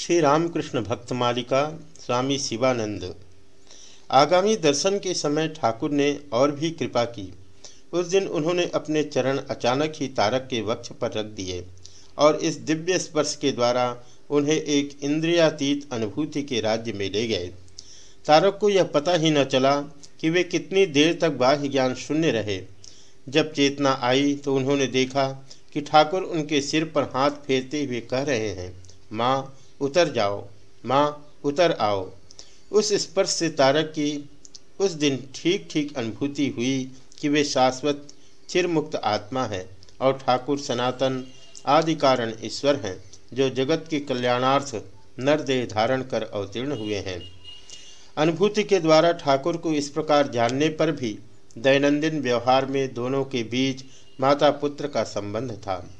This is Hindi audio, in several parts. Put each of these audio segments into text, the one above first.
श्री रामकृष्ण भक्त मालिका स्वामी शिवानंद। आगामी दर्शन के समय ठाकुर ने और भी कृपा की। उस दिन उन्होंने अपने चरण अचानक ही तारक के वक्ष पर रख दिए और इस दिव्य स्पर्श के द्वारा उन्हें एक इंद्रियातीत अनुभूति के राज्य में ले गए। तारक को यह पता ही न चला कि वे कितनी देर तक बाह्य ज्ञान शून्य रहे। जब चेतना आई तो उन्होंने देखा कि ठाकुर उनके सिर पर हाथ फेरते हुए कह रहे हैं, माँ उतर जाओ, माँ, उतर आओ। उस स्पर्श से तारक की उस दिन ठीक ठीक अनुभूति हुई कि वे शाश्वत, चिरमुक्त आत्मा है और ठाकुर सनातन आदि कारण ईश्वर हैं, जो जगत के कल्याणार्थ नरदेह धारण कर अवतीर्ण हुए हैं। अनुभूति के द्वारा ठाकुर को इस प्रकार जानने पर भी दैनंदिन व्यवहार में दोनों के बीच माता पुत्र का संबंध था।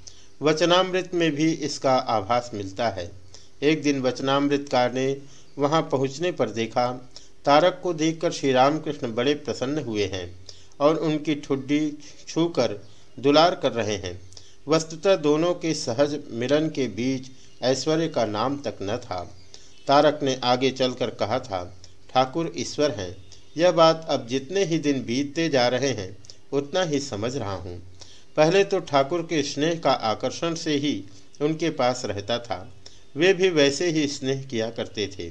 वचनामृत में भी इसका आभास मिलता है। एक दिन वचनामृतकार ने वहाँ पहुँचने पर देखा, तारक को देखकर श्री रामकृष्ण बड़े प्रसन्न हुए हैं और उनकी ठुड्डी छूकर दुलार कर रहे हैं। वस्तुतः दोनों के सहज मिलन के बीच ऐश्वर्य का नाम तक न था। तारक ने आगे चलकर कहा था, ठाकुर, ईश्वर हैं। यह बात अब जितने ही दिन बीतते जा रहे हैं, उतना ही समझ रहा हूँ। पहले तो ठाकुर के स्नेह का आकर्षण से ही उनके पास रहता था। वे भी वैसे ही स्नेह किया करते थे।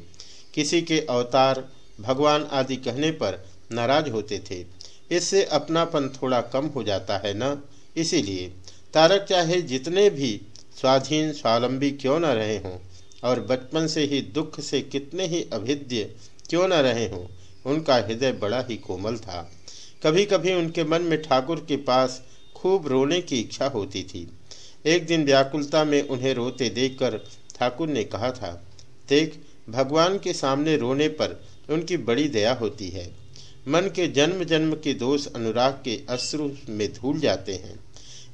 किसी के अवतार भगवान आदि कहने पर नाराज़ होते थे। इससे अपनापन थोड़ा कम हो जाता है न? इसीलिए तारक चाहे जितने भी स्वाधीन स्वावलंबी क्यों न रहे हों और बचपन से ही दुख से कितने ही अभिद्य क्यों न रहे हों, उनका हृदय बड़ा ही कोमल था। कभी कभी उनके मन में ठाकुर के पास खूब रोने की इच्छा होती थी। एक दिन व्याकुलता में उन्हें रोते देखकर ठाकुर ने कहा था, देख, भगवान के सामने रोने पर उनकी बड़ी दया होती है। मन के जन्म जन्म के दोष अनुराग के अश्रु में धूल जाते हैं।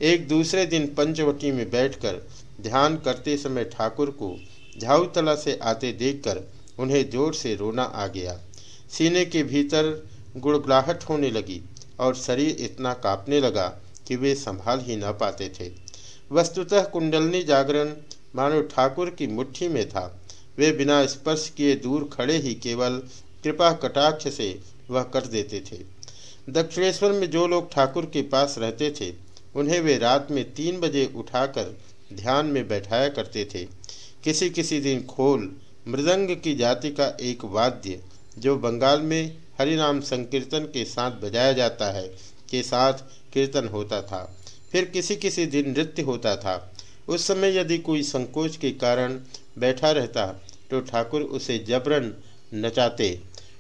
एक दूसरे दिन पंचवटी में बैठकर ध्यान करते समय ठाकुर को झाऊतला से आते देखकर उन्हें ज़ोर से रोना आ गया। सीने के भीतर गुड़गुड़ाहट होने लगी और शरीर इतना कांपने लगा कि वे संभाल ही न पाते थे। वस्तुतः कुंडलनी जागरण मानो ठाकुर की मुट्ठी में था। वे बिना स्पर्श किए दूर खड़े ही केवल कृपा कटाक्ष से वह कर देते थे। दक्षिणेश्वर में जो लोग ठाकुर के पास रहते थे, उन्हें वे रात में तीन बजे उठाकर ध्यान में बैठाया करते थे। किसी किसी दिन खोल, मृदंग की जाति का एक वाद्य, जो बंगाल में हरिनाम संकीर्तन के साथ बजाया जाता है, के साथ कीर्तन होता था। फिर किसी किसी दिन नृत्य होता था। उस समय यदि कोई संकोच के कारण बैठा रहता तो ठाकुर उसे जबरन नचाते।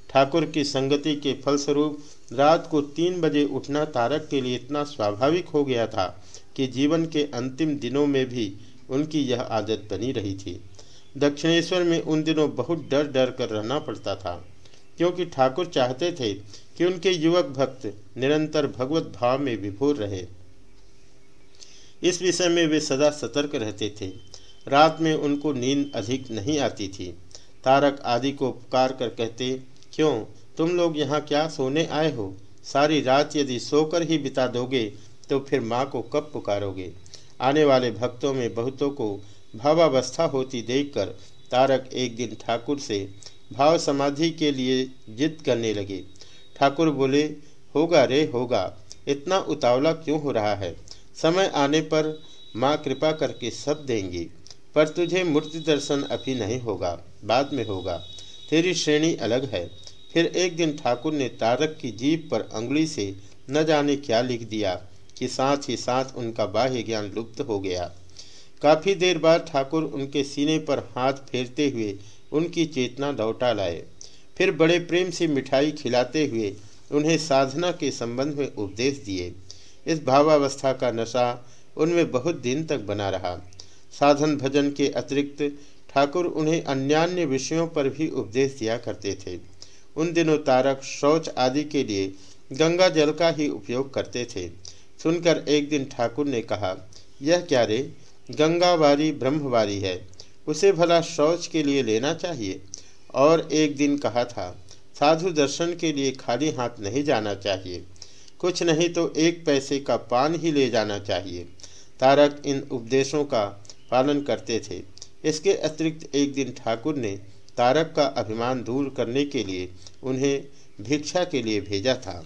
ठाकुर की संगति के फलस्वरूप रात को तीन बजे उठना तारक के लिए इतना स्वाभाविक हो गया था कि जीवन के अंतिम दिनों में भी उनकी यह आदत बनी रही थी। दक्षिणेश्वर में उन दिनों बहुत डर डर कर रहना पड़ता था, क्योंकि ठाकुर चाहते थे कि उनके युवक भक्त निरंतर भगवत भाव में विभोर रहे। इस विषय में वे सदा सतर्क रहते थे। रात में उनको नींद अधिक नहीं आती थी। तारक आदि को पुकार कर कहते, क्यों? तुम लोग यहाँ क्या सोने आए हो? सारी रात यदि सोकर ही बिता दोगे तो फिर माँ को कब पुकारोगे? आने वाले भक्तों में बहुतों को भावावस्था होती देखकर तारक एक दिन ठाकुर से भाव समाधि के लिए जिद करने लगे। ठाकुर बोले, होगा रे, होगा। इतना उतावला क्यों हो रहा है? समय आने पर माँ कृपा करके सब देंगी, पर तुझे मूर्ति दर्शन अभी नहीं होगा, बाद में होगा। तेरी श्रेणी अलग है। फिर एक दिन ठाकुर ने तारक की जीप पर अंगुली से न जाने क्या लिख दिया कि साथ ही साथ उनका बाह्य ज्ञान लुप्त हो गया। काफ़ी देर बाद ठाकुर उनके सीने पर हाथ फेरते हुए उनकी चेतना लौटा लाए। फिर बड़े प्रेम से मिठाई खिलाते हुए उन्हें साधना के संबंध में उपदेश दिए। इस भावावस्था का नशा उनमें बहुत दिन तक बना रहा। साधन भजन के अतिरिक्त ठाकुर उन्हें अन्यान्य विषयों पर भी उपदेश दिया करते थे। उन दिनों तारक, शौच आदि के लिए गंगा जल का ही उपयोग करते थे। सुनकर एक दिन ठाकुर ने कहा, यह क्या रे? गंगा गंगावारी ब्रह्मवारी है। उसे भला शौच के लिए लेना चाहिए? और एक दिन कहा था, साधु दर्शन के लिए खाली हाथ नहीं जाना चाहिए। कुछ नहीं तो एक पैसे का पान ही ले जाना चाहिए। तारक इन उपदेशों का पालन करते थे। इसके अतिरिक्त एक दिन ठाकुर ने तारक का अभिमान दूर करने के लिए उन्हें भिक्षा के लिए भेजा था।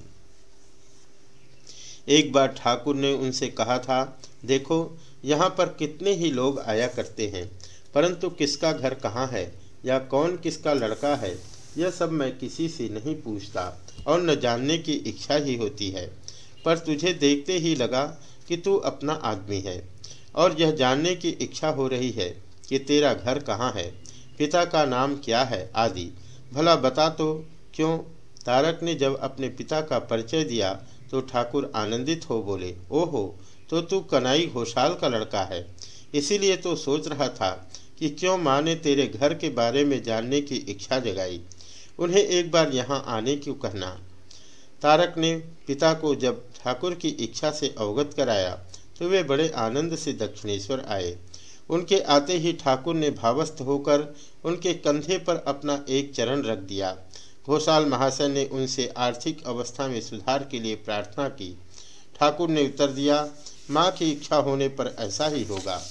एक बार ठाकुर ने उनसे कहा था, देखो, यहाँ पर कितने ही लोग आया करते हैं, परंतु किसका घर कहाँ है या कौन किसका लड़का है यह सब मैं किसी से नहीं पूछता और न जानने की इच्छा ही होती है। पर तुझे देखते ही लगा कि तू अपना आदमी है और यह जानने की इच्छा हो रही है कि तेरा घर कहाँ है, पिता का नाम क्या है आदि। भला बता तो क्यों? तारक ने जब अपने पिता का परिचय दिया तो ठाकुर आनंदित हो बोले, ओहो तो तू कनाई घोषाल का लड़का है। इसीलिए तो सोच रहा था कि क्यों माँ ने तेरे घर के बारे में जानने की इच्छा जगाई। उन्हें एक बार यहाँ आने क्यों कहना? तारक ने पिता को जब ठाकुर की इच्छा से अवगत कराया तो वे बड़े आनंद से दक्षिणेश्वर आए। उनके आते ही ठाकुर ने भावस्थ होकर उनके कंधे पर अपना एक चरण रख दिया। घोषाल महाशय ने उनसे आर्थिक अवस्था में सुधार के लिए प्रार्थना की। ठाकुर ने उत्तर दिया, माँ की इच्छा होने पर ऐसा ही होगा।